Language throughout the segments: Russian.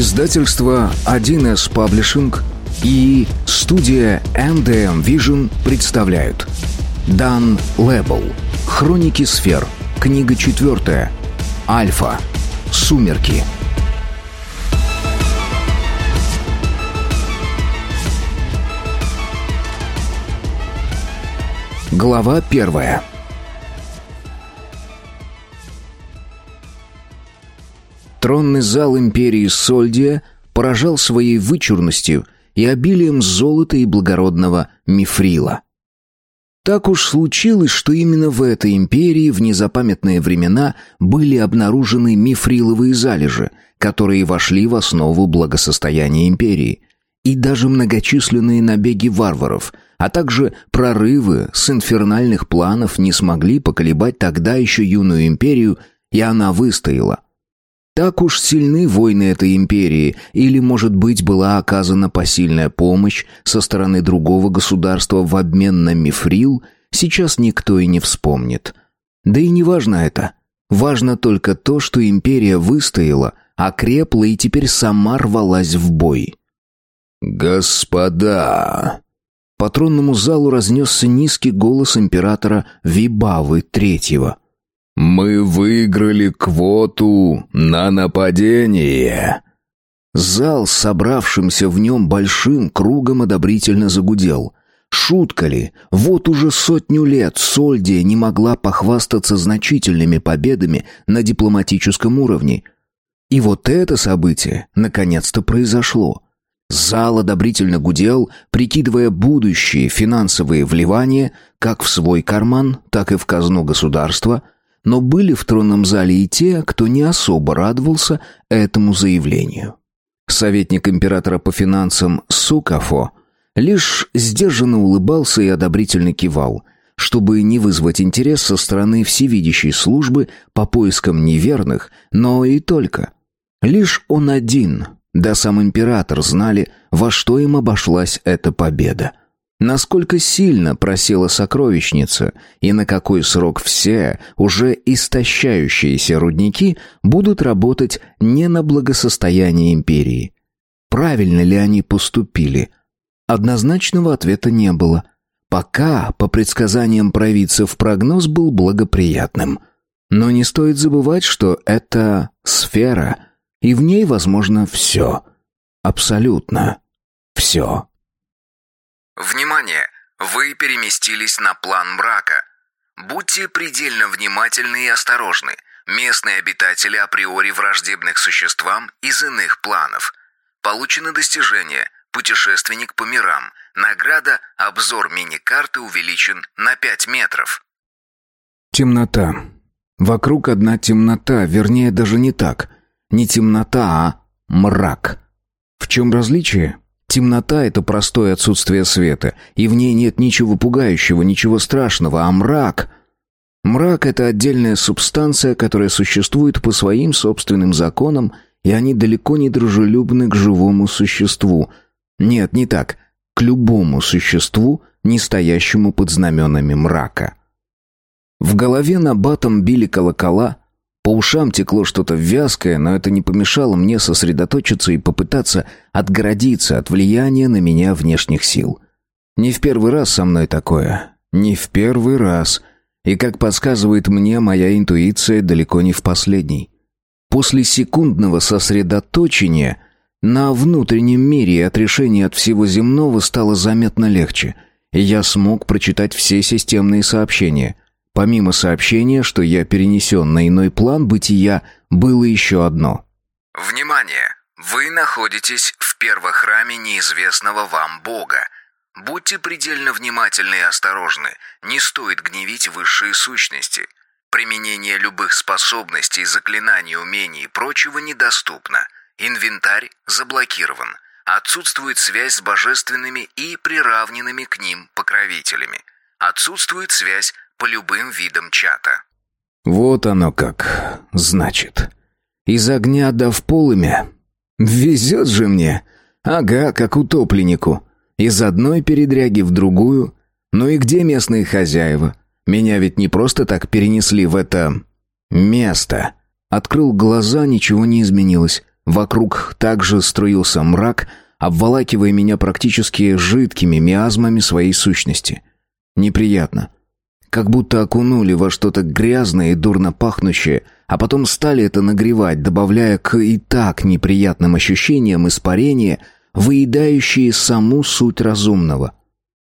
Издательство 1С Паблишинг и студия MDM Vision представляют. Дан Лэбл Хроники сфер Книга четвертая Альфа Сумерки Глава первая Тронный зал империи Сольдия поражал своей вычурностью и обилием золота и благородного мифрила. Так уж случилось, что именно в этой империи в незапамятные времена были обнаружены мифриловые залежи, которые вошли в основу благосостояния империи, и даже многочисленные набеги варваров, а также прорывы с инфернальных планов не смогли поколебать тогда еще юную империю, и она выстояла – так уж сильны войны этой империи, или, может быть, была оказана посильная помощь со стороны другого государства в обмен на мифрил, сейчас никто и не вспомнит. Да и не важно это. Важно только то, что империя выстояла, окрепла и теперь сама рвалась в бой. «Господа!» По тронному залу разнесся низкий голос императора Вибавы Третьего – «Мы выиграли квоту на нападение!» Зал, собравшимся в нем большим кругом, одобрительно загудел. Шутка ли? Вот уже сотню лет Сольдия не могла похвастаться значительными победами на дипломатическом уровне. И вот это событие наконец-то произошло. Зал одобрительно гудел, прикидывая будущие финансовые вливания как в свой карман, так и в казну государства – но были в тронном зале и те, кто не особо радовался этому заявлению. Советник императора по финансам Сукафо лишь сдержанно улыбался и одобрительно кивал, чтобы не вызвать интерес со стороны всевидящей службы по поискам неверных, но и только. Лишь он один, да сам император знали, во что им обошлась эта победа. Насколько сильно просела сокровищница и на какой срок все уже истощающиеся рудники будут работать не на благосостояние империи. Правильно ли они поступили? Однозначного ответа не было. Пока, по предсказаниям провидцев, прогноз был благоприятным. Но не стоит забывать, что это сфера, и в ней возможно все. Абсолютно все. Внимание! Вы переместились на план мрака. Будьте предельно внимательны и осторожны. Местные обитатели априори враждебны к существам из иных планов. Получено достижение «Путешественник по мирам». Награда «Обзор мини-карты» увеличен на 5 метров. Темнота. Вокруг одна темнота, вернее, даже не так. Не темнота, а мрак. В чем различие? Темнота — это простое отсутствие света, и в ней нет ничего пугающего, ничего страшного, а мрак... Мрак — это отдельная субстанция, которая существует по своим собственным законам, и они далеко не дружелюбны к живому существу. Нет, не так. К любому существу, не стоящему под знаменами мрака. В голове на батом били колокола, по ушам текло что-то вязкое, но это не помешало мне сосредоточиться и попытаться отгородиться от влияния на меня внешних сил. Не в первый раз со мной такое. Не в первый раз. И, как подсказывает мне, моя интуиция далеко не в последний. После секундного сосредоточения на внутреннем мире и отрешения от всего земного стало заметно легче, и я смог прочитать все системные сообщения — Помимо сообщения, что я перенесен на иной план бытия, было еще одно. «Внимание! Вы находитесь в первохраме неизвестного вам Бога. Будьте предельно внимательны и осторожны. Не стоит гневить высшие сущности. Применение любых способностей, заклинаний, умений и прочего недоступно. Инвентарь заблокирован. Отсутствует связь с божественными и приравненными к ним покровителями. Отсутствует связь по любым видам чата. Вот оно как, значит. Из огня до в полымя. Везет же мне. Ага, как утопленнику. Из одной передряги в другую. Ну и где местные хозяева? Меня ведь не просто так перенесли в это... место. Открыл глаза, ничего не изменилось. Вокруг также струился мрак, обволакивая меня практически жидкими миазмами своей сущности. Неприятно. Как будто окунули во что-то грязное и дурно пахнущее, а потом стали это нагревать, добавляя к и так неприятным ощущениям испарения, выедающие саму суть разумного.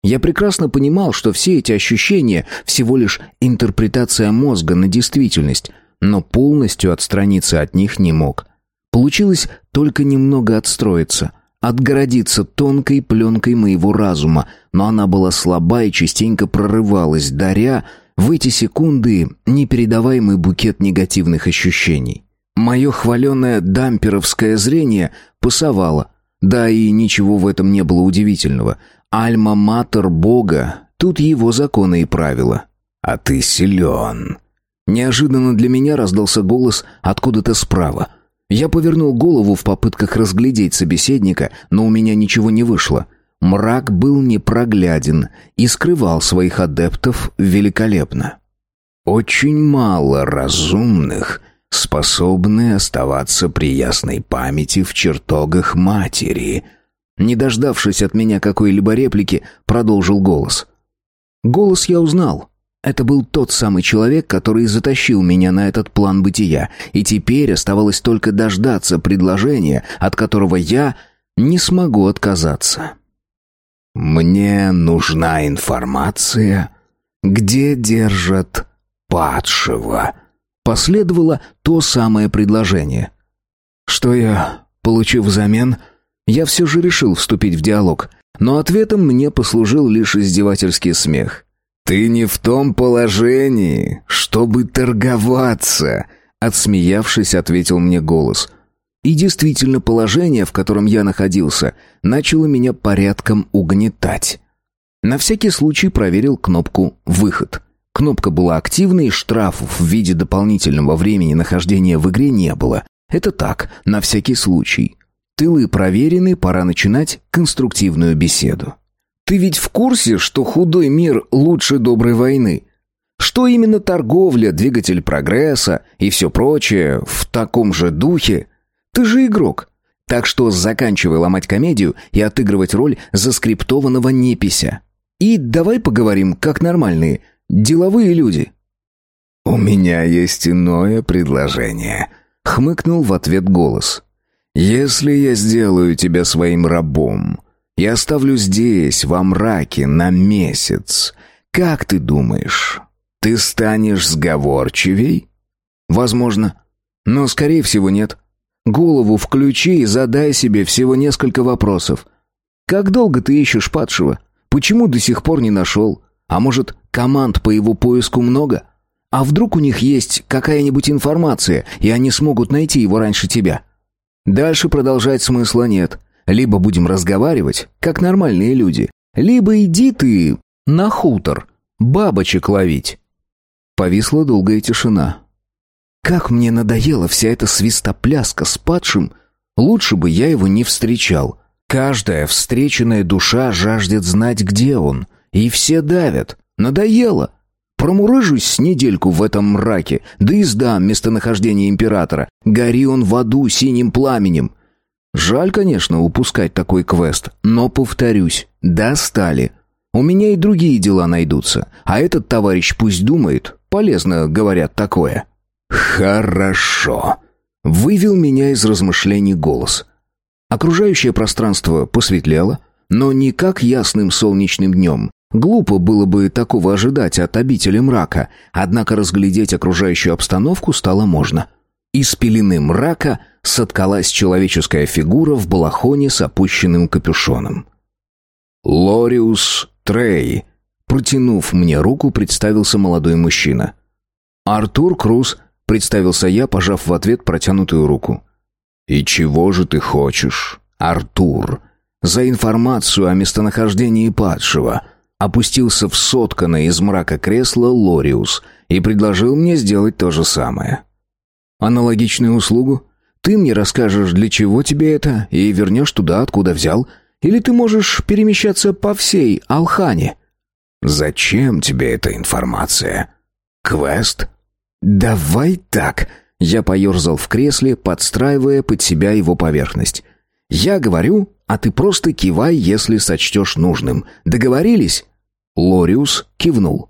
Я прекрасно понимал, что все эти ощущения всего лишь интерпретация мозга на действительность, но полностью отстраниться от них не мог. Получилось только немного отстроиться, отгородиться тонкой пленкой моего разума, но она была слаба и частенько прорывалась, даря в эти секунды непередаваемый букет негативных ощущений. Мое хваленое дамперовское зрение пасовало, да и ничего в этом не было удивительного. Альма-матер Бога, тут его законы и правила. «А ты силен». Неожиданно для меня раздался голос откуда-то справа. Я повернул голову в попытках разглядеть собеседника, но у меня ничего не вышло. Мрак был непрогляден и скрывал своих адептов великолепно. Очень мало разумных способны оставаться при ясной памяти в чертогах матери — не дождавшись от меня какой-либо реплики, продолжил голос. Голос я узнал. Это был тот самый человек, который затащил меня на этот план бытия, и теперь оставалось только дождаться предложения, от которого я не смогу отказаться. «Мне нужна информация, где держат падшего», — последовало то самое предложение. «Что я получу взамен?» Я все же решил вступить в диалог, но ответом мне послужил лишь издевательский смех. «Ты не в том положении, чтобы торговаться», — отсмеявшись, ответил мне голос. И действительно, положение, в котором я находился, начало меня порядком угнетать. На всякий случай проверил кнопку «Выход». Кнопка была активной, штрафов в виде дополнительного времени нахождения в игре не было. Это так, на всякий случай. Тылы проверены, пора начинать конструктивную беседу. Ты ведь в курсе, что худой мир лучше доброй войны? Что именно торговля, двигатель прогресса и все прочее в таком же духе? Ты же игрок. Так что заканчивай ломать комедию и отыгрывать роль заскриптованного непися. И давай поговорим, как нормальные, деловые люди. «У меня есть иное предложение», — хмыкнул в ответ голос. Если я сделаю тебя своим рабом и оставлю здесь, во мраке, на месяц, как ты думаешь, ты станешь сговорчивей? Возможно, но, скорее всего, нет. Голову включи и задай себе всего несколько вопросов. Как долго ты ищешь падшего? Почему до сих пор не нашел? А может, команд по его поиску много? А вдруг у них есть какая-нибудь информация, и они смогут найти его раньше тебя? Дальше продолжать смысла нет. Либо будем разговаривать, как нормальные люди, либо иди ты на хутор, бабочек ловить. Повисла долгая тишина. Как мне надоела вся эта свистопляска с падшим, лучше бы я его не встречал. Каждая встреченная душа жаждет знать, где он, и все давят. Надоело. Промурыжусь с недельку в этом мраке, да и сдам местонахождение императора. Гори он в аду синим пламенем. Жаль, конечно, упускать такой квест, но, повторюсь, достали. У меня и другие дела найдутся, а этот товарищ пусть думает. Полезно, говорят, такое. «Хорошо», — вывел меня из размышлений голос. Окружающее пространство посветлело, но не как ясным солнечным днем, Глупо было бы такого ожидать от обители мрака, однако разглядеть окружающую обстановку стало можно. Из пелены мрака соткалась человеческая фигура в балахоне с опущенным капюшоном. «Лориус Трей», протянув мне руку, представился молодой мужчина. «Артур Круз», — представился я, пожав в ответ протянутую руку. «И чего же ты хочешь, Артур?» «За информацию о местонахождении падшего», Опустился в сотканное из мрака кресло Лориус и предложил мне сделать то же самое. «Аналогичную услугу? Ты мне расскажешь, для чего тебе это, и вернешь туда, откуда взял, или ты можешь перемещаться по всей Алхане?» «Зачем тебе эта информация? Квест?» «Давай так», Я поерзал в кресле, подстраивая под себя его поверхность. «Я говорю, а ты просто кивай, если сочтешь нужным. Договорились?» Лориус кивнул.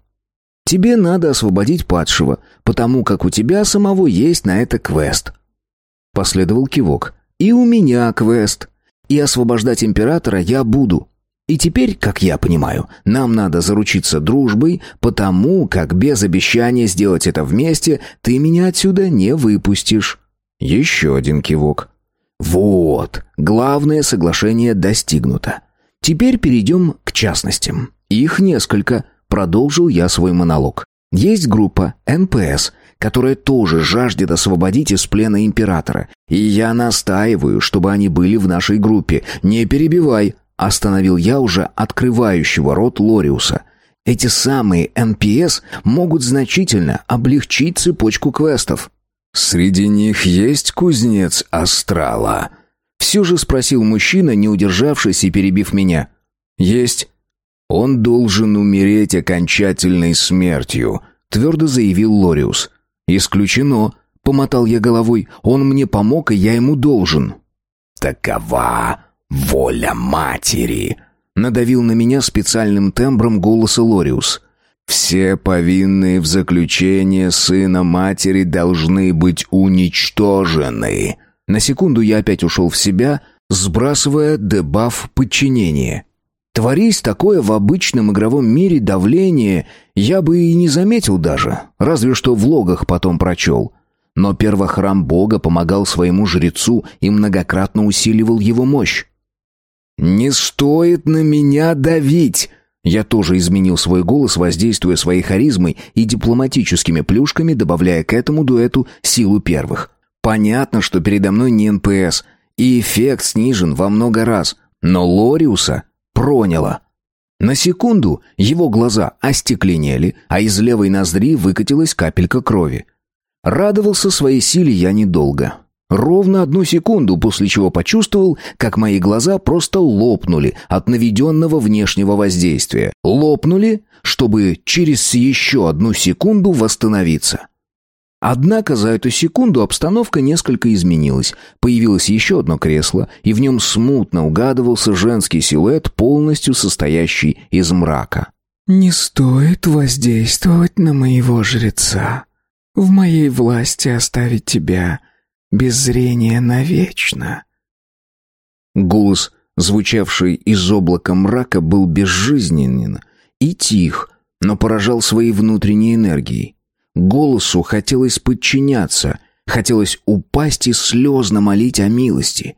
«Тебе надо освободить падшего, потому как у тебя самого есть на это квест». Последовал кивок. «И у меня квест. И освобождать императора я буду. И теперь, как я понимаю, нам надо заручиться дружбой, потому как без обещания сделать это вместе ты меня отсюда не выпустишь». Еще один кивок. «Вот, главное соглашение достигнуто. Теперь перейдем к частностям. Их несколько», — продолжил я свой монолог. «Есть группа НПС, которая тоже жаждет освободить из плена императора. И я настаиваю, чтобы они были в нашей группе. Не перебивай, Остановил я уже открывающего рот Лориуса. Эти самые НПС могут значительно облегчить цепочку квестов. «Среди них есть кузнец Астрала?» Все же спросил мужчина, не удержавшись и перебив меня. «Есть. Он должен умереть окончательной смертью», твердо заявил Лориус. «Исключено», — помотал я головой. «Он мне помог, и я ему должен». «Такова «Воля матери!» — надавил на меня специальным тембром голоса Лориус. «Все повинные в заключение сына матери должны быть уничтожены». На секунду я опять ушел в себя, сбрасывая дебаф подчинения. Творись такое в обычном игровом мире давление, я бы и не заметил даже, разве что в логах потом прочел. Но первохрам бога помогал своему жрецу и многократно усиливал его мощь. «Не стоит на меня давить!» Я тоже изменил свой голос, воздействуя своей харизмой и дипломатическими плюшками, добавляя к этому дуэту силу первых. Понятно, что передо мной не НПС, и эффект снижен во много раз, но Лориуса проняло. На секунду его глаза остекленели, а из левой ноздри выкатилась капелька крови. Радовался своей силе я недолго. Ровно одну секунду, после чего почувствовал, как мои глаза просто лопнули от наведенного внешнего воздействия. Лопнули, чтобы через еще одну секунду восстановиться. Однако за эту секунду обстановка несколько изменилась. Появилось еще одно кресло, и в нем смутно угадывался женский силуэт, полностью состоящий из мрака. «Не стоит воздействовать на моего жреца. В моей власти оставить тебя без зрения навечно. Голос, звучавший из облака мрака, был безжизненен и тих, но поражал своей внутренней энергией. Голосу хотелось подчиняться, хотелось упасть и слезно молить о милости.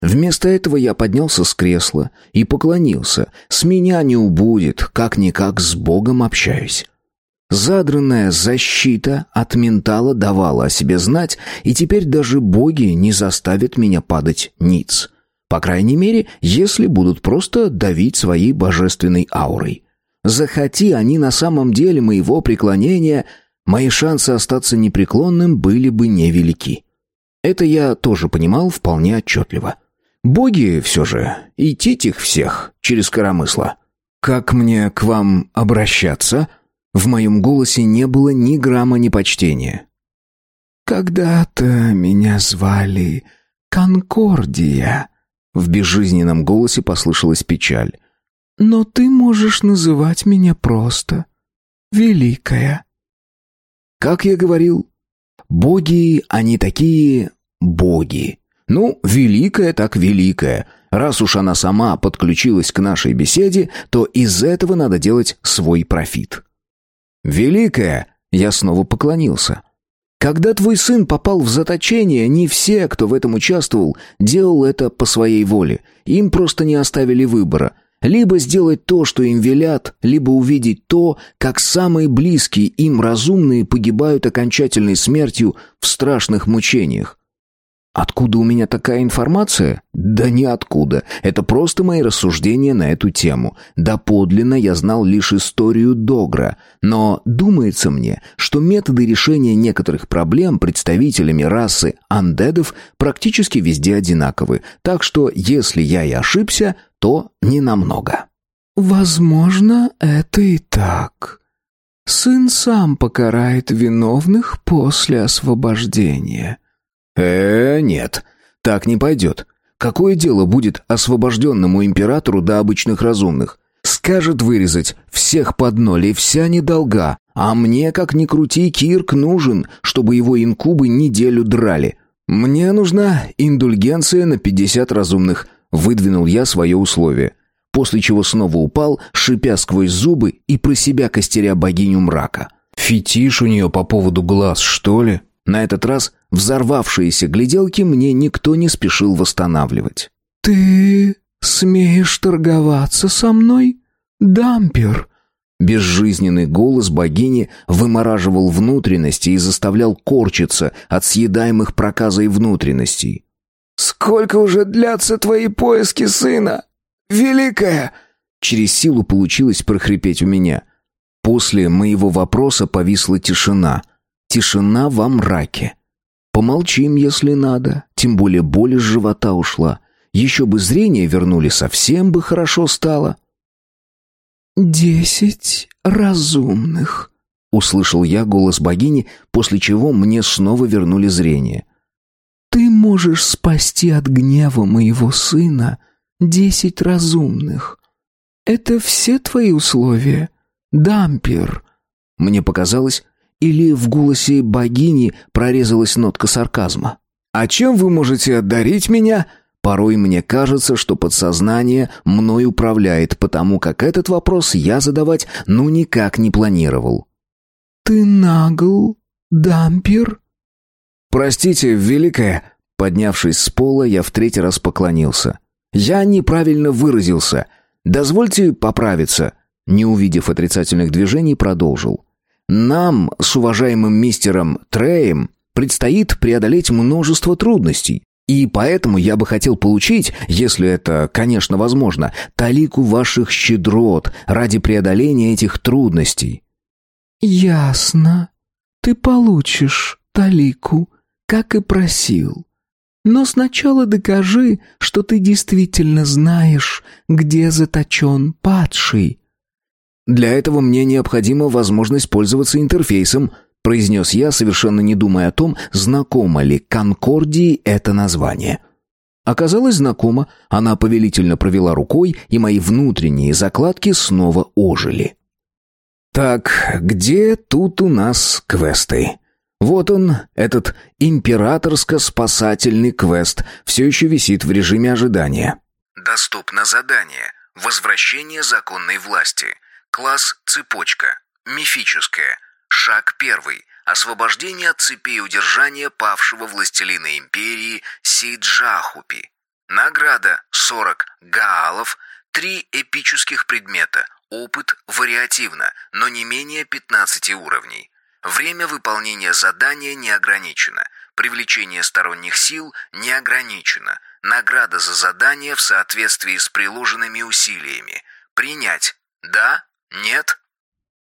Вместо этого я поднялся с кресла и поклонился. С меня не убудет, как-никак с Богом общаюсь. Задранная защита от ментала давала о себе знать, и теперь даже боги не заставят меня падать ниц. По крайней мере, если будут просто давить своей божественной аурой. Захоти они на самом деле моего преклонения, мои шансы остаться непреклонным были бы невелики. Это я тоже понимал вполне отчетливо. Боги все же, идти их всех через коромысло. «Как мне к вам обращаться?» В моем голосе не было ни грамма непочтения. «Когда-то меня звали Конкордия», — в безжизненном голосе послышалась печаль. «Но ты можешь называть меня просто Великая». «Как я говорил, боги, они такие боги. Ну, великая так великая. Раз уж она сама подключилась к нашей беседе, то из этого надо делать свой профит». «Великая!» — я снова поклонился. «Когда твой сын попал в заточение, не все, кто в этом участвовал, делал это по своей воле. Им просто не оставили выбора. Либо сделать то, что им велят, либо увидеть то, как самые близкие им разумные погибают окончательной смертью в страшных мучениях. Откуда у меня такая информация? Да ниоткуда. Это просто мои рассуждения на эту тему. Доподлинно я знал лишь историю Догра, но думается мне, что методы решения некоторых проблем представителями расы андедов практически везде одинаковы, так что если я и ошибся, то не намного. Возможно, это и так. Сын сам покарает виновных после освобождения». «Э, нет, так не пойдет. Какое дело будет освобожденному императору до обычных разумных? Скажет вырезать всех под ноль и вся недолга, а мне, как ни крути, Кирк нужен, чтобы его инкубы неделю драли. Мне нужна индульгенция на пятьдесят разумных», — выдвинул я свое условие после чего снова упал, шипя сквозь зубы и про себя костеря богиню мрака. Фетиш у нее по поводу глаз, что ли? На этот раз взорвавшиеся гляделки мне никто не спешил восстанавливать. «Ты смеешь торговаться со мной, дампер?» Безжизненный голос богини вымораживал внутренности и заставлял корчиться от съедаемых проказой внутренностей. «Сколько уже длятся твои поиски сына?» Великая!» Через силу получилось прохрипеть у меня. После моего вопроса повисла тишина. Тишина во мраке. Помолчим, если надо, тем более боль из живота ушла. Еще бы зрение вернули, совсем бы хорошо стало. «Десять разумных», — услышал я голос богини, после чего мне снова вернули зрение. «Ты можешь спасти от гнева моего сына десять разумных. Это все твои условия, дампер?» Мне показалось, или в голосе богини прорезалась нотка сарказма. «А чем вы можете одарить меня?» Порой мне кажется, что подсознание мной управляет, потому как этот вопрос я задавать ну никак не планировал. «Ты нагл, дампер?» «Простите, великая...» Поднявшись с пола, я в третий раз поклонился. Я неправильно выразился. Дозвольте поправиться. Не увидев отрицательных движений, продолжил. Нам с уважаемым мистером Треем предстоит преодолеть множество трудностей. И поэтому я бы хотел получить, если это, конечно, возможно, талику ваших щедрот ради преодоления этих трудностей. Ясно. Ты получишь талику, как и просил. Но сначала докажи, что ты действительно знаешь, где заточен падший». «Для этого мне необходима возможность пользоваться интерфейсом», произнес я, совершенно не думая о том, знакомо ли Конкордии это название. Оказалось знакомо, она повелительно провела рукой, и мои внутренние закладки снова ожили. «Так, где тут у нас квесты?» Вот он, этот императорско-спасательный квест, все еще висит в режиме ожидания. Доступно задание. Возвращение законной власти. Класс «Цепочка». Мифическая. Шаг первый. Освобождение от цепей удержания павшего властелина империи Сейджахупи. Награда 40 гаалов, 3 эпических предмета. Опыт вариативно, но не менее 15 уровней. Время выполнения задания не ограничено. Привлечение сторонних сил не ограничено. Награда за задание в соответствии с приложенными усилиями. Принять. Да? Нет?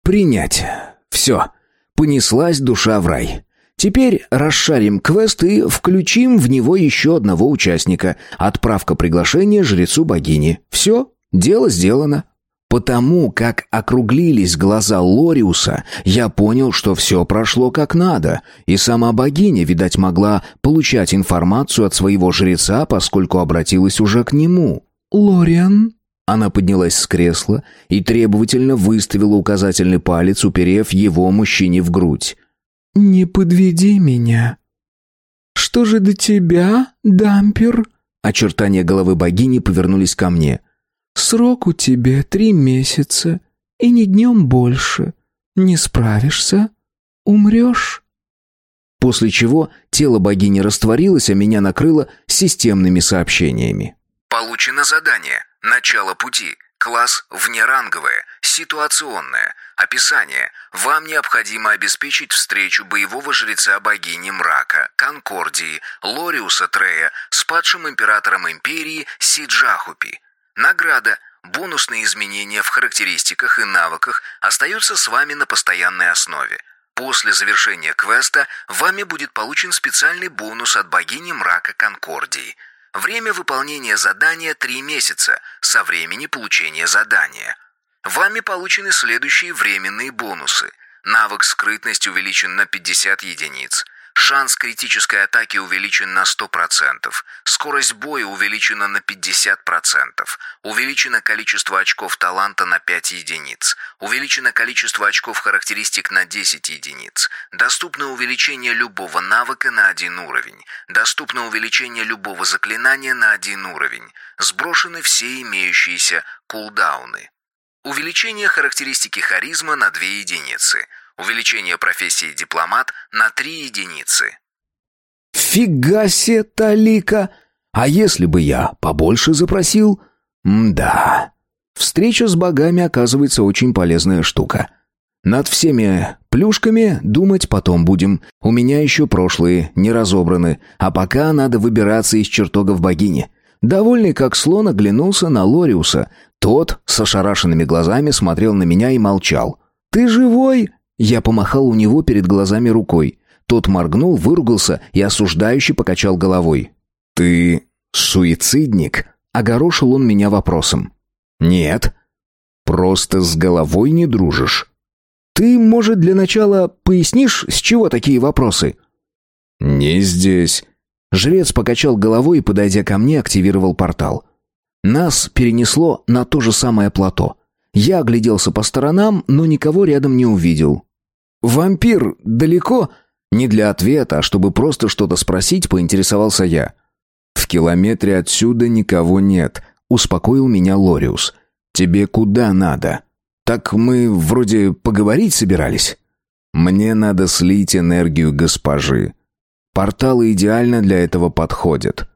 Принять. Все. Понеслась душа в рай. Теперь расшарим квест и включим в него еще одного участника. Отправка приглашения жрецу богини. Все, дело сделано. Потому как округлились глаза Лориуса, я понял, что все прошло как надо, и сама богиня, видать, могла получать информацию от своего жреца, поскольку обратилась уже к нему. «Лориан?» Она поднялась с кресла и требовательно выставила указательный палец, уперев его мужчине в грудь. «Не подведи меня». «Что же до тебя, дампер?» Очертания головы богини повернулись ко мне – Срок у тебя три месяца, и не днем больше. Не справишься — умрешь». После чего тело богини растворилось, а меня накрыло системными сообщениями. «Получено задание. Начало пути. Класс внеранговое. Ситуационное. Описание. Вам необходимо обеспечить встречу боевого жреца богини мрака, Конкордии, Лориуса Трея с падшим императором империи Сиджахупи. Награда, бонусные изменения в характеристиках и навыках остаются с вами на постоянной основе. После завершения квеста вами будет получен специальный бонус от богини мрака Конкордии. Время выполнения задания 3 месяца со времени получения задания. Вами получены следующие временные бонусы. Навык «Скрытность» увеличен на 50 единиц. Шанс критической атаки увеличен на 100%. Скорость боя увеличена на 50%. Увеличено количество очков таланта на 5 единиц. Увеличено количество очков характеристик на 10 единиц. Доступно увеличение любого навыка на 1 уровень. Доступно увеличение любого заклинания на 1 уровень. Сброшены все имеющиеся кулдауны. Увеличение характеристики харизма на 2 единицы. Увеличение профессии дипломат на 3 единицы. Фига себе, Талика! А если бы я побольше запросил? Да. Встреча с богами оказывается очень полезная штука. Над всеми плюшками думать потом будем. У меня еще прошлые не разобраны, а пока надо выбираться из чертогов богини. Довольный как слон оглянулся на Лориуса. Тот с ошарашенными глазами смотрел на меня и молчал. «Ты живой?» Я помахал у него перед глазами рукой. Тот моргнул, выругался и осуждающе покачал головой. «Ты суицидник?» — огорошил он меня вопросом. «Нет. Просто с головой не дружишь». «Ты, может, для начала пояснишь, с чего такие вопросы?» «Не здесь». Жрец покачал головой и, подойдя ко мне, активировал портал. Нас перенесло на то же самое плато. Я огляделся по сторонам, но никого рядом не увидел. «Вампир далеко?» Не для ответа, а чтобы просто что-то спросить, поинтересовался я. «В километре отсюда никого нет», — успокоил меня Лориус. «Тебе куда надо?» «Так мы вроде поговорить собирались». «Мне надо слить энергию госпожи. Порталы идеально для этого подходят».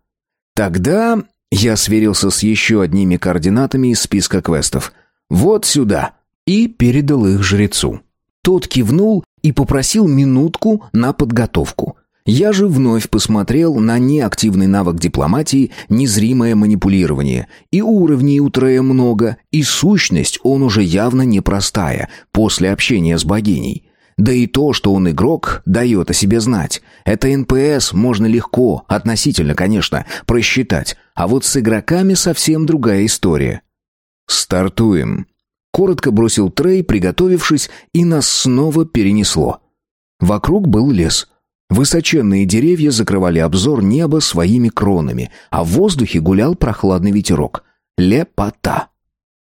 «Тогда...» — я сверился с еще одними координатами из списка квестов. «Вот сюда». И передал их жрецу. Тот кивнул и попросил минутку на подготовку. Я же вновь посмотрел на неактивный навык дипломатии, незримое манипулирование. И уровней у Трея много, и сущность он уже явно непростая, после общения с богиней. Да и то, что он игрок, дает о себе знать. Это НПС можно легко, относительно, конечно, просчитать. А вот с игроками совсем другая история. «Стартуем», Коротко бросил Трей, приготовившись, и нас снова перенесло. Вокруг был лес. Высоченные деревья закрывали обзор неба своими кронами, а в воздухе гулял прохладный ветерок. Лепота.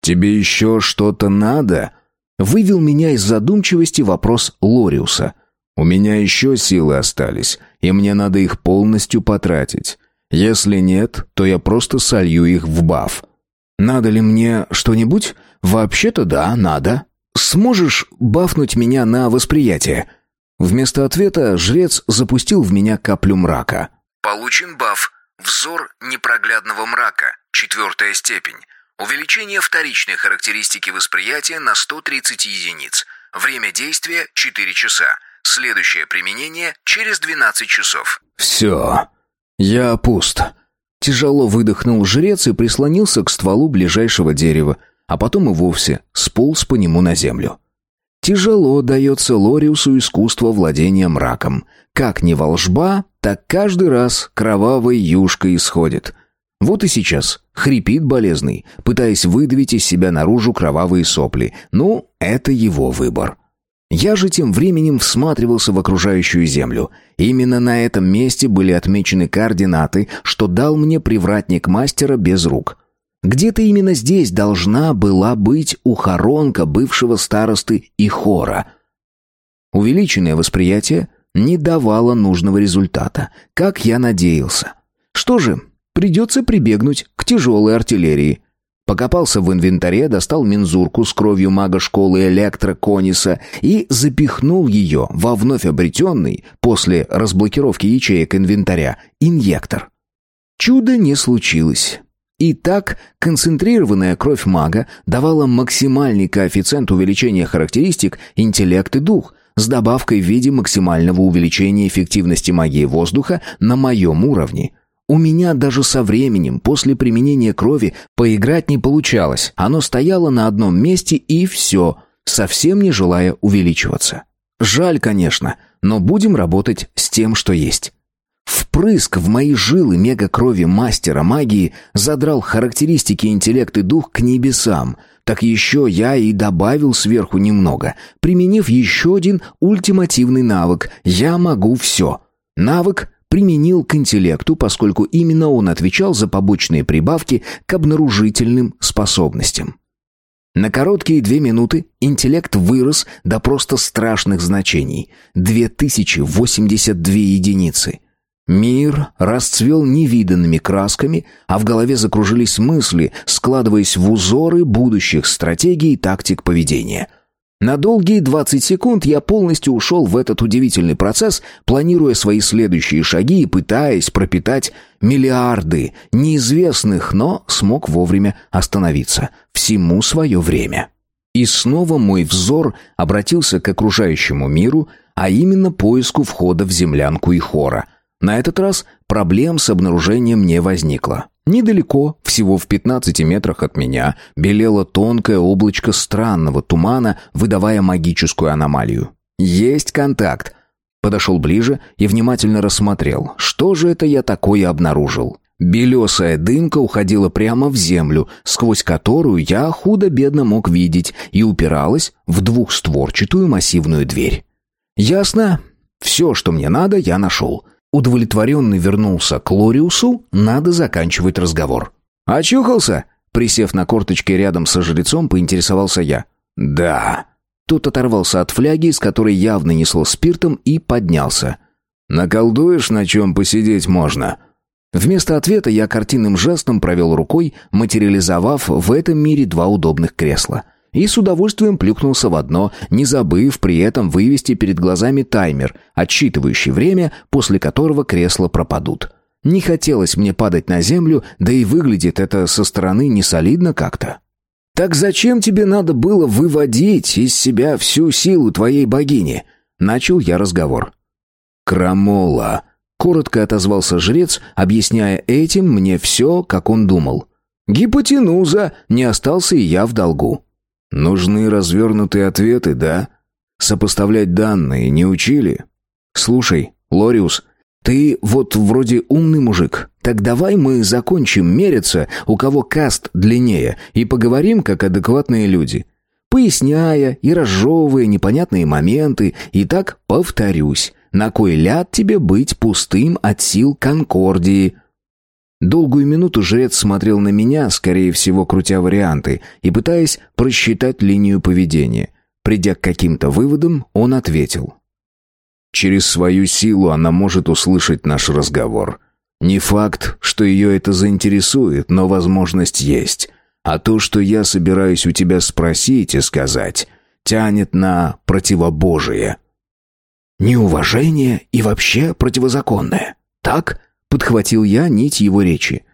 «Тебе еще что-то надо?» Вывел меня из задумчивости вопрос Лориуса. «У меня еще силы остались, и мне надо их полностью потратить. Если нет, то я просто солью их в баф». «Надо ли мне что-нибудь?» «Вообще-то да, надо. Сможешь бафнуть меня на восприятие?» Вместо ответа жрец запустил в меня каплю мрака. Получен баф «Взор непроглядного мрака», четвертая степень. Увеличение вторичной характеристики восприятия на 130 единиц. Время действия – 4 часа. Следующее применение – через 12 часов. «Все. Я пуст». Тяжело выдохнул жрец и прислонился к стволу ближайшего дерева, а потом и вовсе сполз по нему на землю. Тяжело дается Лориусу искусство владения мраком. Как не волжба, так каждый раз кровавой юшкой исходит. Вот и сейчас хрипит болезный, пытаясь выдавить из себя наружу кровавые сопли. Ну, это его выбор. Я же тем временем всматривался в окружающую землю. Именно на этом месте были отмечены координаты, что дал мне привратник мастера без рук. Где-то именно здесь должна была быть ухоронка бывшего старосты и хора. Увеличенное восприятие не давало нужного результата, как я надеялся. Что же, придется прибегнуть к тяжелой артиллерии. Покопался в инвентаре, достал мензурку с кровью мага школы Электро Кониса и запихнул ее во вновь обретенный, после разблокировки ячеек инвентаря, инъектор. Чудо не случилось. И так концентрированная кровь мага давала максимальный коэффициент увеличения характеристик интеллект и дух с добавкой в виде максимального увеличения эффективности магии воздуха на моем уровне. У меня даже со временем, после применения крови, поиграть не получалось. Оно стояло на одном месте и все, совсем не желая увеличиваться. Жаль, конечно, но будем работать с тем, что есть. Впрыск в мои жилы мега-крови мастера магии задрал характеристики интеллект и дух к небесам. так еще я и добавил сверху немного, применив еще один ультимативный навык «Я могу все». Навык применил к интеллекту, поскольку именно он отвечал за побочные прибавки к обнаружительным способностям. На короткие две минуты интеллект вырос до просто страшных значений – 2082 единицы. Мир расцвел невиданными красками, а в голове закружились мысли, складываясь в узоры будущих стратегий и тактик поведения – на долгие 20 секунд я полностью ушел в этот удивительный процесс, планируя свои следующие шаги и пытаясь пропитать миллиарды неизвестных, но смог вовремя остановиться. Всему свое время. И снова мой взор обратился к окружающему миру, а именно поиску входа в землянку и хора. На этот раз проблем с обнаружением не возникло. Недалеко, всего в 15 метрах от меня, белело тонкое облачко странного тумана, выдавая магическую аномалию. «Есть контакт!» Подошел ближе и внимательно рассмотрел. Что же это я такое обнаружил? Белесая дымка уходила прямо в землю, сквозь которую я худо-бедно мог видеть, и упиралась в двухстворчатую массивную дверь. «Ясно. Все, что мне надо, я нашел. Удовлетворенный вернулся к Лориусу, надо заканчивать разговор. «Очухался?» Присев на корточке рядом со жрецом, поинтересовался я. «Да». Тот оторвался от фляги, из которой явно несло спиртом, и поднялся. «Наколдуешь, на чем посидеть можно?» Вместо ответа я картинным жестом провел рукой, материализовав в этом мире два удобных кресла и с удовольствием плюхнулся в одно, не забыв при этом вывести перед глазами таймер, отсчитывающий время, после которого кресла пропадут. Не хотелось мне падать на землю, да и выглядит это со стороны несолидно как-то. «Так зачем тебе надо было выводить из себя всю силу твоей богини?» Начал я разговор. «Крамола», — коротко отозвался жрец, объясняя этим мне все, как он думал. «Гипотенуза, не остался и я в долгу». Нужны развернутые ответы, да? Сопоставлять данные не учили? Слушай, Лориус, ты вот вроде умный мужик. Так давай мы закончим мериться, у кого каст длиннее, и поговорим как адекватные люди. Поясняя и разжевывая непонятные моменты, и так повторюсь. На кой ляд тебе быть пустым от сил Конкордии, Долгую минуту жрец смотрел на меня, скорее всего, крутя варианты и пытаясь просчитать линию поведения. Придя к каким-то выводам, он ответил. «Через свою силу она может услышать наш разговор. Не факт, что ее это заинтересует, но возможность есть. А то, что я собираюсь у тебя спросить и сказать, тянет на противобожие». «Неуважение и вообще противозаконное. Так?» Подхватил я нить его речи.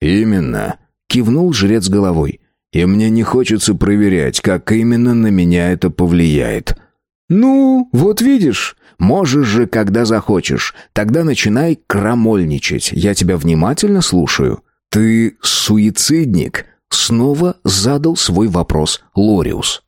«Именно», — кивнул жрец головой. «И мне не хочется проверять, как именно на меня это повлияет». «Ну, вот видишь, можешь же, когда захочешь. Тогда начинай крамольничать. Я тебя внимательно слушаю». «Ты суицидник?» Снова задал свой вопрос Лориус.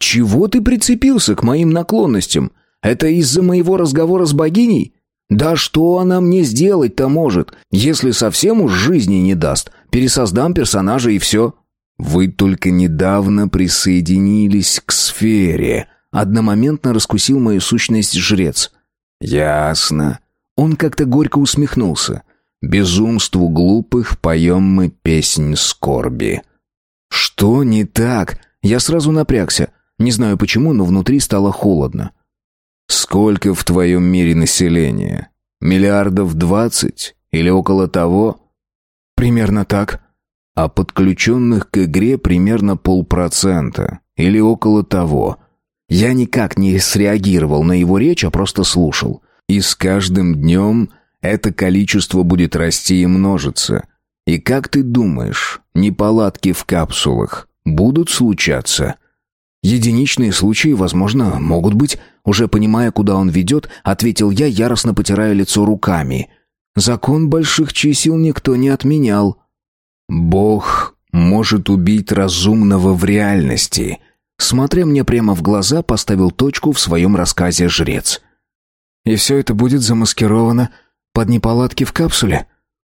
«Чего ты прицепился к моим наклонностям? Это из-за моего разговора с богиней? Да что она мне сделать-то может, если совсем уж жизни не даст? Пересоздам персонажа и все. Вы только недавно присоединились к сфере. Одномоментно раскусил мою сущность жрец. Ясно. Он как-то горько усмехнулся. Безумству глупых поем мы песнь скорби. Что не так? Я сразу напрягся. Не знаю почему, но внутри стало холодно. Сколько в твоем мире населения? Миллиардов двадцать? Или около того? Примерно так. А подключенных к игре примерно полпроцента. Или около того. Я никак не среагировал на его речь, а просто слушал. И с каждым днем это количество будет расти и множиться. И как ты думаешь, неполадки в капсулах будут случаться?» Единичные случаи, возможно, могут быть. Уже понимая, куда он ведет, ответил я, яростно потирая лицо руками. Закон больших чисел никто не отменял. Бог может убить разумного в реальности. Смотря мне прямо в глаза, поставил точку в своем рассказе жрец. И все это будет замаскировано под неполадки в капсуле?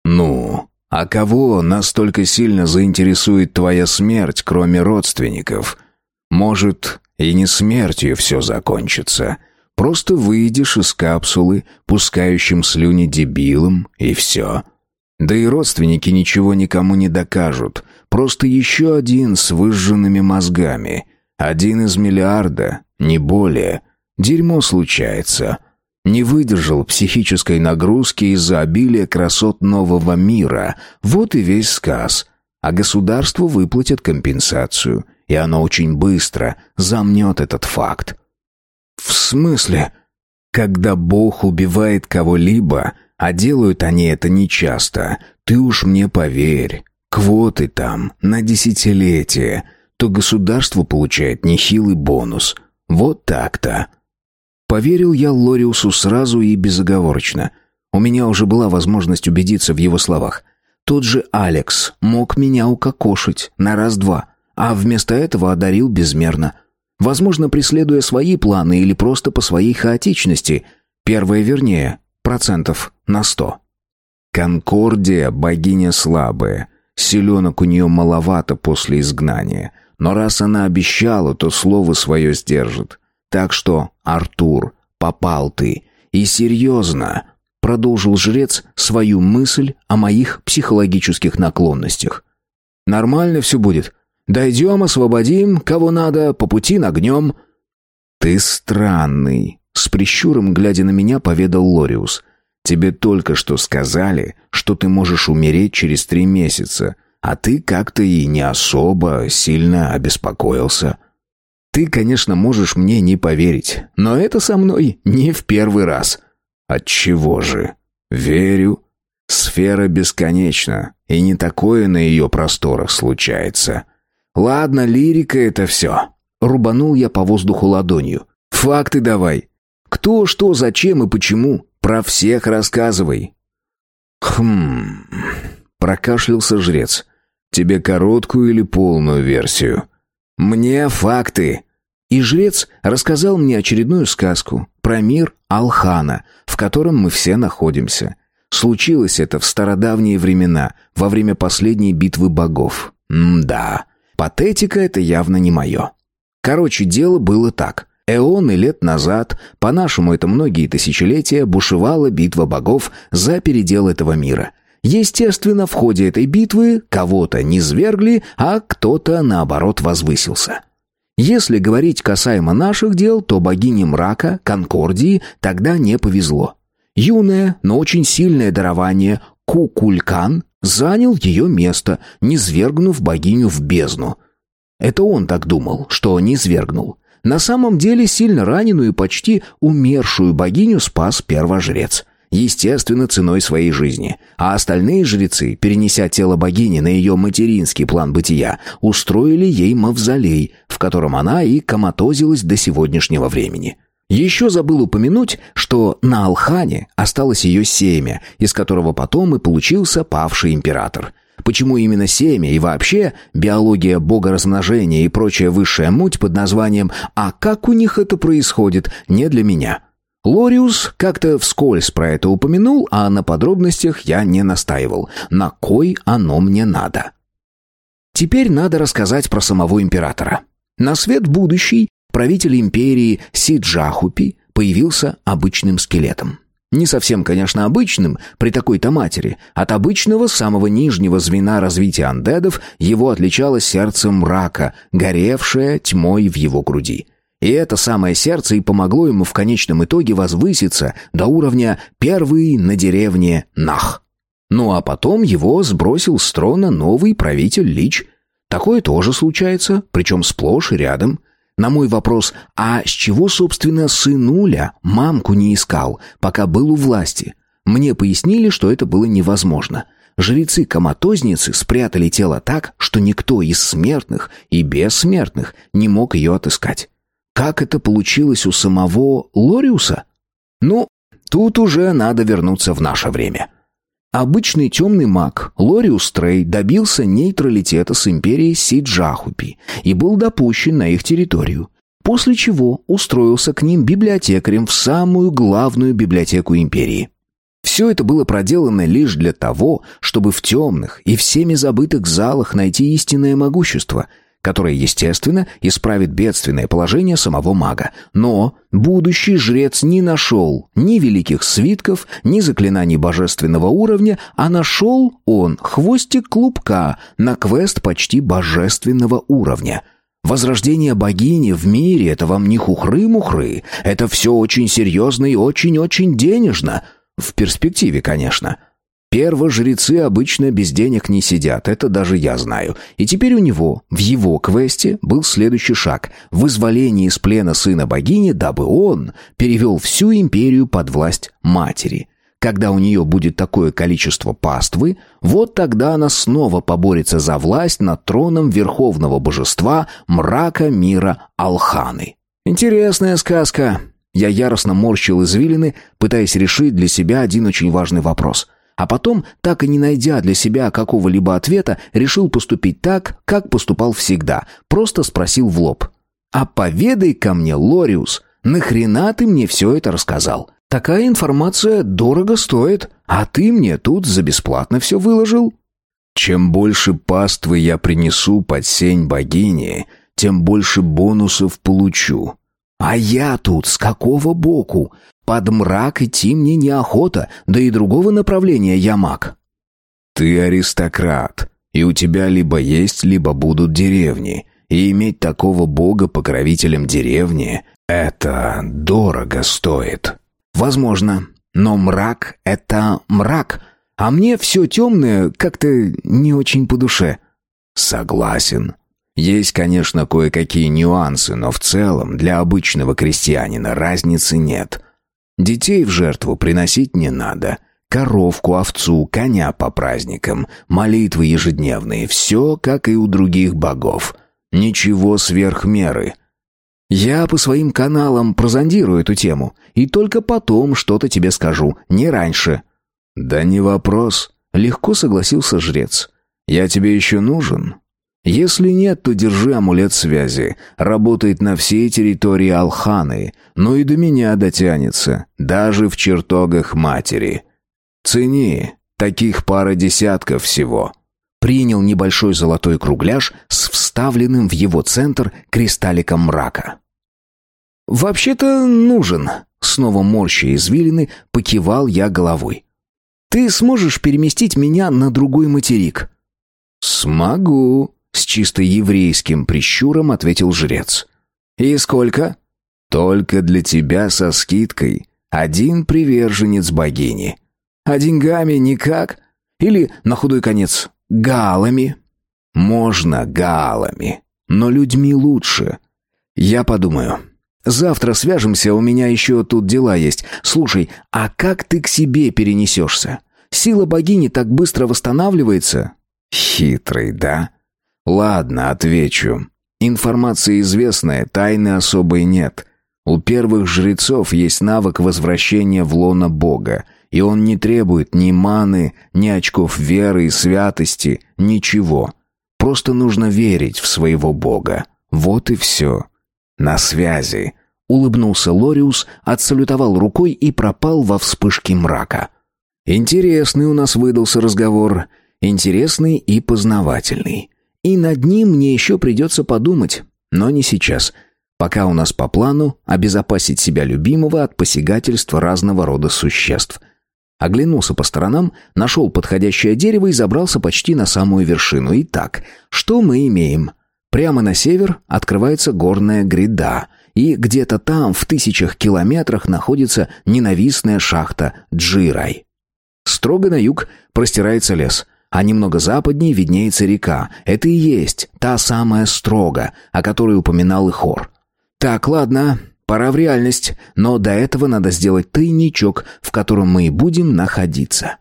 Ну, А кого настолько сильно заинтересует твоя смерть, кроме родственников? Может, и не смертью все закончится. Просто выйдешь из капсулы, пускающим слюни дебилом, и все. Да и родственники ничего никому не докажут. Просто еще один с выжженными мозгами. Один из миллиарда, не более. Дерьмо случается. Не выдержал психической нагрузки из-за обилия красот нового мира. Вот и весь сказ. А государство выплатит компенсацию. И оно очень быстро замнет этот факт. В смысле? Когда Бог убивает кого-либо, а делают они это нечасто, ты уж мне поверь, квоты там на десятилетие, то государство получает нехилый бонус. Вот так-то. Поверил я Лориусу сразу и безоговорочно. У меня уже была возможность убедиться в его словах. Тот же Алекс мог меня укокошить на раз-два, а вместо этого одарил безмерно. Возможно, преследуя свои планы или просто по своей хаотичности. Первое вернее, процентов на сто. Конкордия — богиня слабая. Селенок у нее маловато после изгнания. Но раз она обещала, то слово свое сдержит. Так что, Артур, попал ты. И серьезно, продолжил жрец свою мысль о моих психологических наклонностях. Нормально все будет. Дойдем, освободим, кого надо, по пути нагнем. Ты странный, с прищуром глядя на меня, поведал Лориус. Тебе только что сказали, что ты можешь умереть через три месяца, а ты как-то и не особо сильно обеспокоился. Ты, конечно, можешь мне не поверить, но это со мной не в первый раз. От чего же? Верю. Сфера бесконечна, и не такое на ее просторах случается. Ладно, лирика это все. Рубанул я по воздуху ладонью. Факты давай. Кто, что, зачем и почему. Про всех рассказывай. Хм. Прокашлялся жрец. Тебе короткую или полную версию? «Мне факты!» И жрец рассказал мне очередную сказку про мир Алхана, в котором мы все находимся. Случилось это в стародавние времена, во время последней битвы богов. М-да, патетика это явно не мое. Короче, дело было так. Эоны лет назад, по-нашему это многие тысячелетия, бушевала битва богов за передел этого мира. Естественно, в ходе этой битвы кого-то не свергли, а кто-то, наоборот, возвысился. Если говорить касаемо наших дел, то богине мрака, Конкордии, тогда не повезло. Юное, но очень сильное дарование Кукулькан занял ее место, не свергнув богиню в бездну. Это он так думал, что не свергнул. На самом деле сильно раненую и почти умершую богиню спас первожрец – естественно, ценой своей жизни. А остальные жрецы, перенеся тело богини на ее материнский план бытия, устроили ей мавзолей, в котором она и коматозилась до сегодняшнего времени. Еще забыл упомянуть, что на Алхане осталось ее семя, из которого потом и получился павший император. Почему именно семя и вообще биология богоразмножения и прочая высшая муть под названием «А как у них это происходит?» не для меня – Лориус как-то вскользь про это упомянул, а на подробностях я не настаивал. На кой оно мне надо? Теперь надо рассказать про самого императора. На свет будущий правитель империи Сиджахупи появился обычным скелетом. Не совсем, конечно, обычным при такой-то матери. От обычного самого нижнего звена развития андедов его отличало сердце мрака, горевшее тьмой в его груди. И это самое сердце и помогло ему в конечном итоге возвыситься до уровня «первый на деревне Нах». Ну а потом его сбросил с трона новый правитель Лич. Такое тоже случается, причем сплошь и рядом. На мой вопрос «А с чего, собственно, сынуля мамку не искал, пока был у власти?» Мне пояснили, что это было невозможно. Жрецы-коматозницы спрятали тело так, что никто из смертных и бессмертных не мог ее отыскать. Как это получилось у самого Лориуса? Ну, тут уже надо вернуться в наше время. Обычный темный маг Лориус Трей добился нейтралитета с империей Сиджахупи и был допущен на их территорию, после чего устроился к ним библиотекарем в самую главную библиотеку империи. Все это было проделано лишь для того, чтобы в темных и всеми забытых залах найти истинное могущество — которое, естественно, исправит бедственное положение самого мага. Но будущий жрец не нашел ни великих свитков, ни заклинаний божественного уровня, а нашел он хвостик клубка на квест почти божественного уровня. Возрождение богини в мире — это вам не хухры-мухры, это все очень серьезно и очень-очень денежно. В перспективе, конечно. Первожрецы обычно без денег не сидят, это даже я знаю. И теперь у него, в его квесте, был следующий шаг — вызволение из плена сына богини, дабы он перевел всю империю под власть матери. Когда у нее будет такое количество паствы, вот тогда она снова поборется за власть над троном верховного божества мрака мира Алханы. Интересная сказка. Я яростно морщил извилины, пытаясь решить для себя один очень важный вопрос — а потом, так и не найдя для себя какого-либо ответа, решил поступить так, как поступал всегда. Просто спросил в лоб. «А поведай ко мне, Лориус, нахрена ты мне все это рассказал? Такая информация дорого стоит, а ты мне тут за бесплатно все выложил». «Чем больше паствы я принесу под сень богини, тем больше бонусов получу», а я тут с какого боку? Под мрак идти мне неохота, да и другого направления я маг. Ты аристократ, и у тебя либо есть, либо будут деревни. И иметь такого бога покровителем деревни — это дорого стоит. Возможно, но мрак — это мрак, а мне все темное как-то не очень по душе. Согласен. Есть, конечно, кое-какие нюансы, но в целом для обычного крестьянина разницы нет. Детей в жертву приносить не надо. Коровку, овцу, коня по праздникам, молитвы ежедневные, все как и у других богов. Ничего сверх меры. Я по своим каналам прозондирую эту тему, и только потом что-то тебе скажу, не раньше. Да не вопрос, легко согласился жрец. Я тебе еще нужен? Если нет, то держи амулет связи. Работает на всей территории Алханы, но и до меня дотянется, даже в чертогах матери. Цени, таких пара десятков всего. Принял небольшой золотой кругляш с вставленным в его центр кристалликом мрака. «Вообще-то нужен», — снова морща извилины, покивал я головой. «Ты сможешь переместить меня на другой материк?» «Смогу», с чисто еврейским прищуром ответил жрец. «И сколько?» «Только для тебя со скидкой. Один приверженец богини». «А деньгами никак? Или, на худой конец, галами?» «Можно галами, но людьми лучше. Я подумаю». «Завтра свяжемся, у меня еще тут дела есть. Слушай, а как ты к себе перенесешься? Сила богини так быстро восстанавливается?» «Хитрый, да?» Ладно, отвечу. Информация известная, тайны особой нет. У первых жрецов есть навык возвращения в лоно Бога, и он не требует ни маны, ни очков веры и святости, ничего. Просто нужно верить в своего Бога. Вот и все. На связи. Улыбнулся Лориус, отсалютовал рукой и пропал во вспышке мрака. Интересный у нас выдался разговор. Интересный и познавательный. И над ним мне еще придется подумать, но не сейчас. Пока у нас по плану обезопасить себя любимого от посягательства разного рода существ. Оглянулся по сторонам, нашел подходящее дерево и забрался почти на самую вершину. Итак, что мы имеем? Прямо на север открывается горная гряда, и где-то там, в тысячах километрах, находится ненавистная шахта Джирай. Строго на юг простирается лес — а немного западнее виднеется река. Это и есть та самая строга, о которой упоминал и хор. Так, ладно, пора в реальность, но до этого надо сделать тайничок, в котором мы и будем находиться.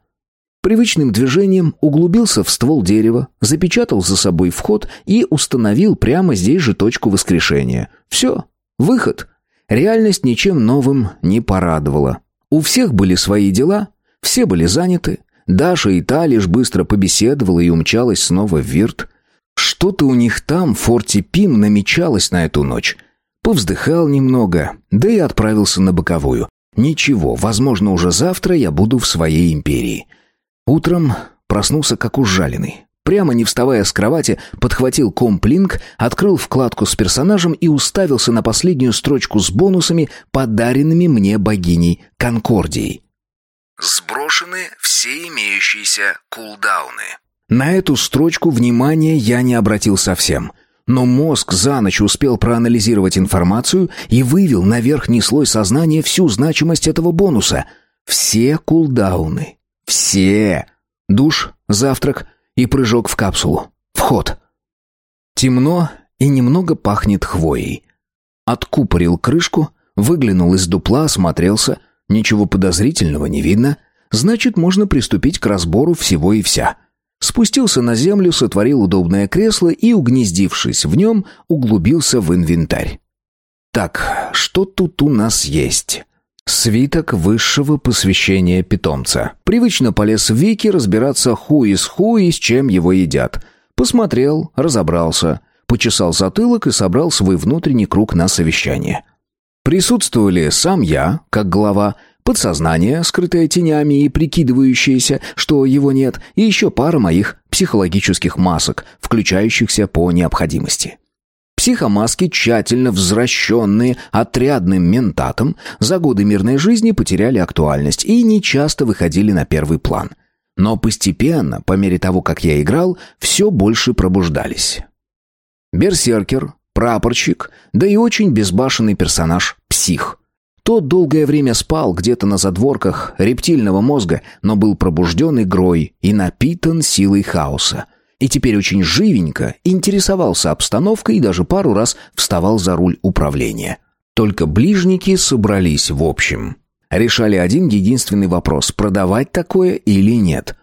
Привычным движением углубился в ствол дерева, запечатал за собой вход и установил прямо здесь же точку воскрешения. Все, выход. Реальность ничем новым не порадовала. У всех были свои дела, все были заняты, Даша и та лишь быстро побеседовала и умчалась снова в Вирт. Что-то у них там, в форте Пим, намечалось на эту ночь. Повздыхал немного, да и отправился на боковую. Ничего, возможно, уже завтра я буду в своей империи. Утром проснулся как ужаленный. Прямо не вставая с кровати, подхватил комплинг, открыл вкладку с персонажем и уставился на последнюю строчку с бонусами, подаренными мне богиней Конкордией. Сброшены все имеющиеся кулдауны. На эту строчку внимания я не обратил совсем. Но мозг за ночь успел проанализировать информацию и вывел на верхний слой сознания всю значимость этого бонуса. Все кулдауны. Все. Душ, завтрак, и прыжок в капсулу. Вход. Темно и немного пахнет хвоей. Откупорил крышку, выглянул из дупла, осмотрелся. Ничего подозрительного не видно. Значит, можно приступить к разбору всего и вся. Спустился на землю, сотворил удобное кресло и, угнездившись в нем, углубился в инвентарь. Так, что тут у нас есть? Свиток высшего посвящения питомца. Привычно полез в Вики разбираться ху из ху и с чем его едят. Посмотрел, разобрался, почесал затылок и собрал свой внутренний круг на совещание. Присутствовали сам я, как глава, подсознание, скрытое тенями и прикидывающееся, что его нет, и еще пара моих психологических масок, включающихся по необходимости. Психомаски, тщательно возвращенные отрядным ментатом, за годы мирной жизни потеряли актуальность и нечасто выходили на первый план. Но постепенно, по мере того, как я играл, все больше пробуждались. Берсеркер, прапорщик, да и очень безбашенный персонаж – псих. Тот долгое время спал где-то на задворках рептильного мозга, но был пробужден игрой и напитан силой хаоса – и теперь очень живенько интересовался обстановкой и даже пару раз вставал за руль управления. Только ближники собрались в общем. Решали один единственный вопрос – продавать такое или нет.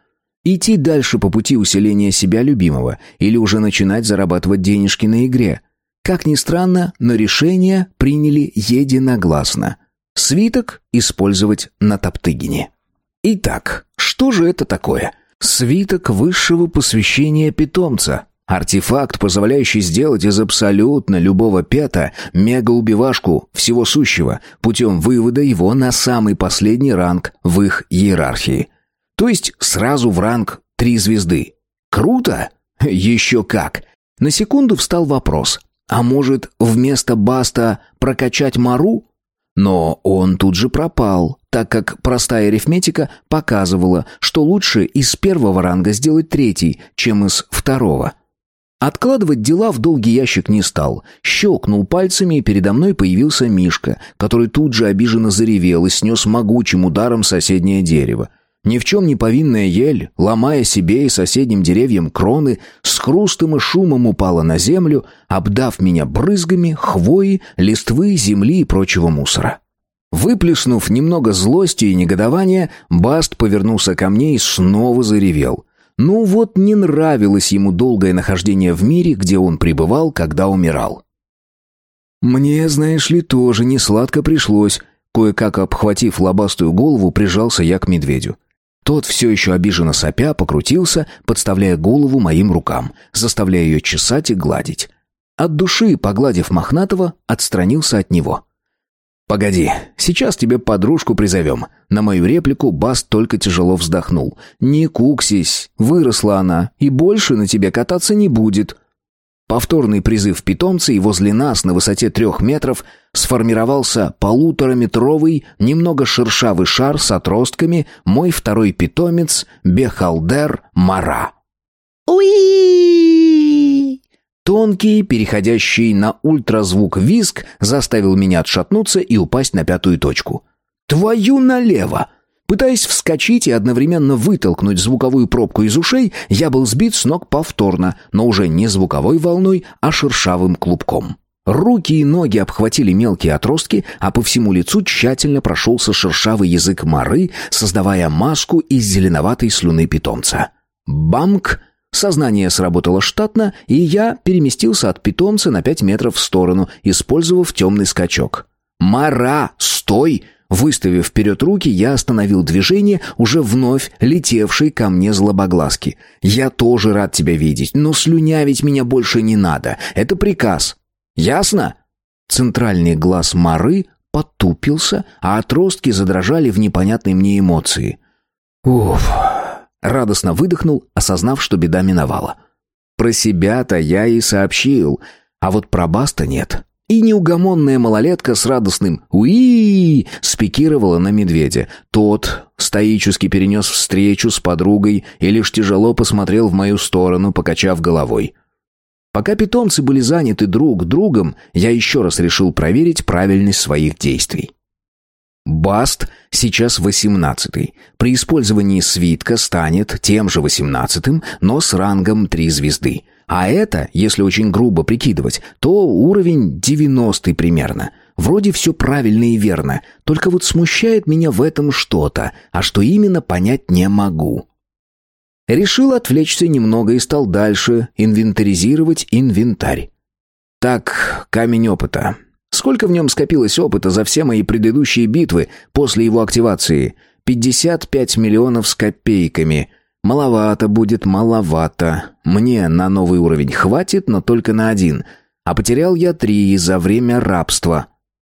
Идти дальше по пути усиления себя любимого или уже начинать зарабатывать денежки на игре. Как ни странно, но решение приняли единогласно. Свиток использовать на Топтыгине. Итак, что же это такое – Свиток высшего посвящения питомца. Артефакт, позволяющий сделать из абсолютно любого пета мегаубивашку всего сущего путем вывода его на самый последний ранг в их иерархии. То есть сразу в ранг три звезды. Круто? Еще как. На секунду встал вопрос. А может, вместо Баста прокачать Мару? Но он тут же пропал, так как простая арифметика показывала, что лучше из первого ранга сделать третий, чем из второго. Откладывать дела в долгий ящик не стал. Щелкнул пальцами, и передо мной появился Мишка, который тут же обиженно заревел и снес могучим ударом соседнее дерево. Ни в чем не повинная ель, ломая себе и соседним деревьям кроны, с хрустом и шумом упала на землю, обдав меня брызгами, хвои, листвы, земли и прочего мусора. Выплеснув немного злости и негодования, Баст повернулся ко мне и снова заревел. Ну вот не нравилось ему долгое нахождение в мире, где он пребывал, когда умирал. Мне, знаешь ли, тоже не сладко пришлось. Кое-как обхватив лобастую голову, прижался я к медведю. Тот все еще обиженно сопя покрутился, подставляя голову моим рукам, заставляя ее чесать и гладить. От души, погладив Мохнатого, отстранился от него. «Погоди, сейчас тебе подружку призовем». На мою реплику Бас только тяжело вздохнул. «Не куксись, выросла она, и больше на тебе кататься не будет». Повторный призыв питомца, и возле нас на высоте трех метров сформировался полутораметровый, немного шершавый шар с отростками, мой второй питомец Бехалдер Мара. «Уи!» Тонкий, переходящий на ультразвук визг заставил меня отшатнуться и упасть на пятую точку. «Твою налево!» Пытаясь вскочить и одновременно вытолкнуть звуковую пробку из ушей, я был сбит с ног повторно, но уже не звуковой волной, а шершавым клубком. Руки и ноги обхватили мелкие отростки, а по всему лицу тщательно прошелся шершавый язык моры, создавая маску из зеленоватой слюны питомца. Бамк! Сознание сработало штатно, и я переместился от питомца на пять метров в сторону, использовав темный скачок. «Мара, стой!» Выставив вперед руки, я остановил движение, уже вновь летевшей ко мне злобоглазки. «Я тоже рад тебя видеть, но слюнявить меня больше не надо. Это приказ. Ясно?» Центральный глаз Мары потупился, а отростки задрожали в непонятной мне эмоции. Уф. Радостно выдохнул, осознав, что беда миновала. Про себя-то я и сообщил, а вот про Баста нет. И неугомонная малолетка с радостным «Уи!» спикировала на медведя. Тот стоически перенес встречу с подругой и лишь тяжело посмотрел в мою сторону, покачав головой. Пока питомцы были заняты друг другом, я еще раз решил проверить правильность своих действий. Баст сейчас восемнадцатый. При использовании свитка станет тем же восемнадцатым, но с рангом три звезды. А это, если очень грубо прикидывать, то уровень девяностый примерно. Вроде все правильно и верно, только вот смущает меня в этом что-то, а что именно понять не могу. Решил отвлечься немного и стал дальше инвентаризировать инвентарь. Так, камень опыта. Сколько в нем скопилось опыта за все мои предыдущие битвы после его активации? 55 миллионов с копейками. Маловато будет, маловато. Мне на новый уровень хватит, но только на один. А потерял я три за время рабства.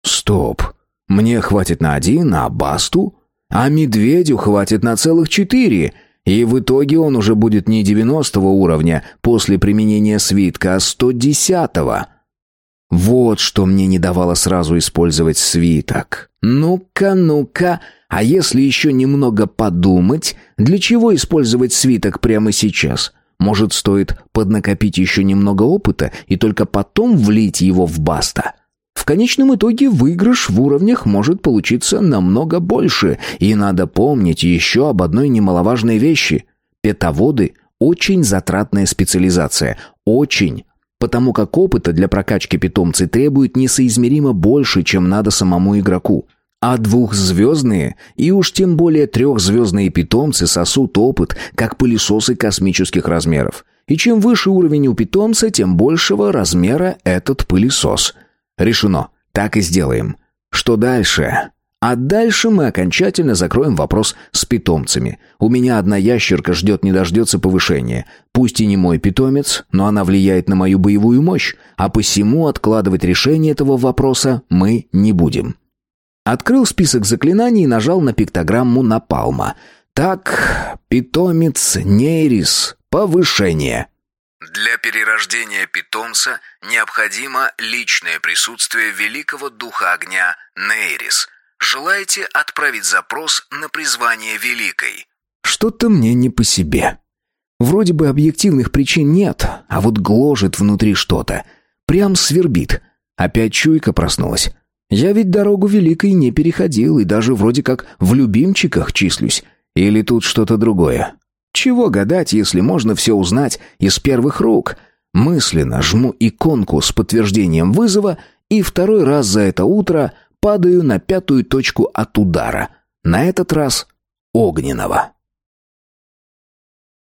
Стоп. Мне хватит на один, а Басту? А Медведю хватит на целых четыре. И в итоге он уже будет не 90 уровня после применения свитка, а 110-го. Вот что мне не давало сразу использовать свиток. Ну-ка, ну-ка, а если еще немного подумать, для чего использовать свиток прямо сейчас? Может, стоит поднакопить еще немного опыта и только потом влить его в баста? В конечном итоге выигрыш в уровнях может получиться намного больше, и надо помнить еще об одной немаловажной вещи. Петоводы – очень затратная специализация, очень, потому как опыта для прокачки питомцы требует несоизмеримо больше, чем надо самому игроку. А двухзвездные и уж тем более трехзвездные питомцы сосут опыт, как пылесосы космических размеров. И чем выше уровень у питомца, тем большего размера этот пылесос – Решено. Так и сделаем. Что дальше? А дальше мы окончательно закроем вопрос с питомцами. У меня одна ящерка ждет не дождется повышения. Пусть и не мой питомец, но она влияет на мою боевую мощь, а посему откладывать решение этого вопроса мы не будем. Открыл список заклинаний и нажал на пиктограмму Напалма. Так, питомец Нейрис, повышение. Для перерождения питомца необходимо личное присутствие великого духа огня Нейрис. Желаете отправить запрос на призвание великой? Что-то мне не по себе. Вроде бы объективных причин нет, а вот гложет внутри что-то. Прям свербит. Опять чуйка проснулась. Я ведь дорогу великой не переходил и даже вроде как в любимчиках числюсь. Или тут что-то другое? Чего гадать, если можно все узнать из первых рук? Мысленно жму иконку с подтверждением вызова и второй раз за это утро падаю на пятую точку от удара. На этот раз огненного.